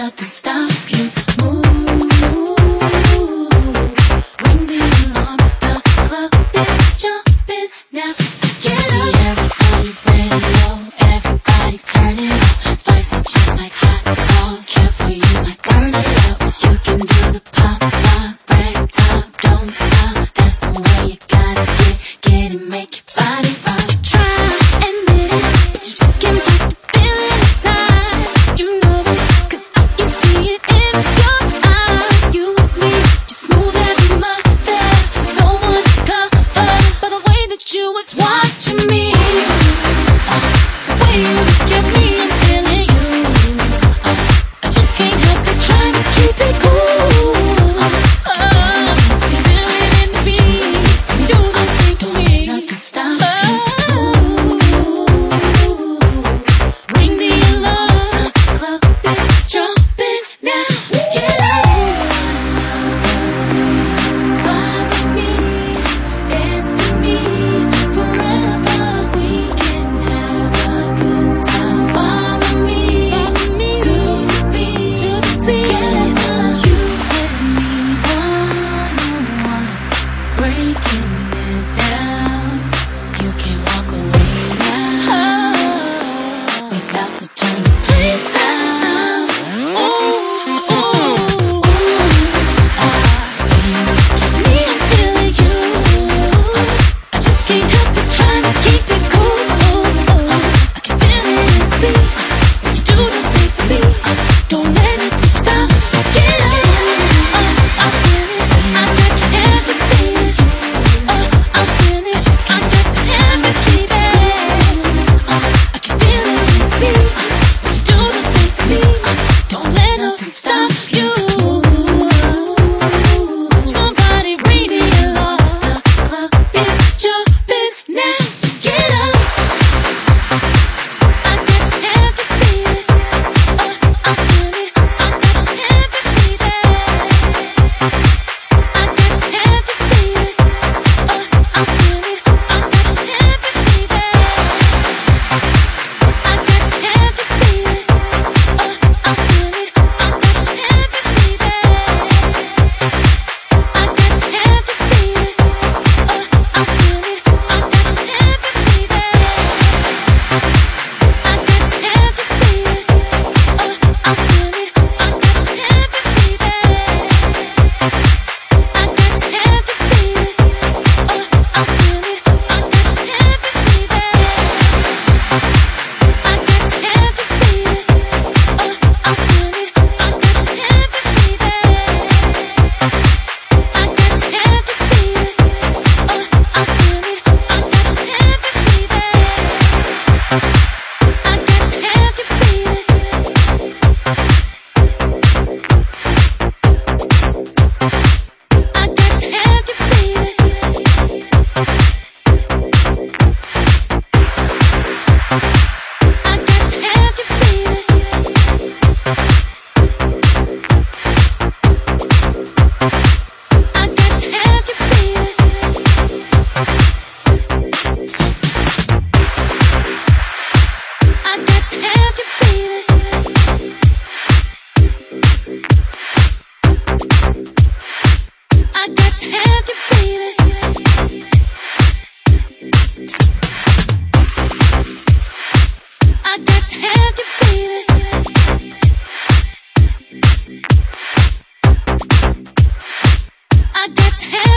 I got to you.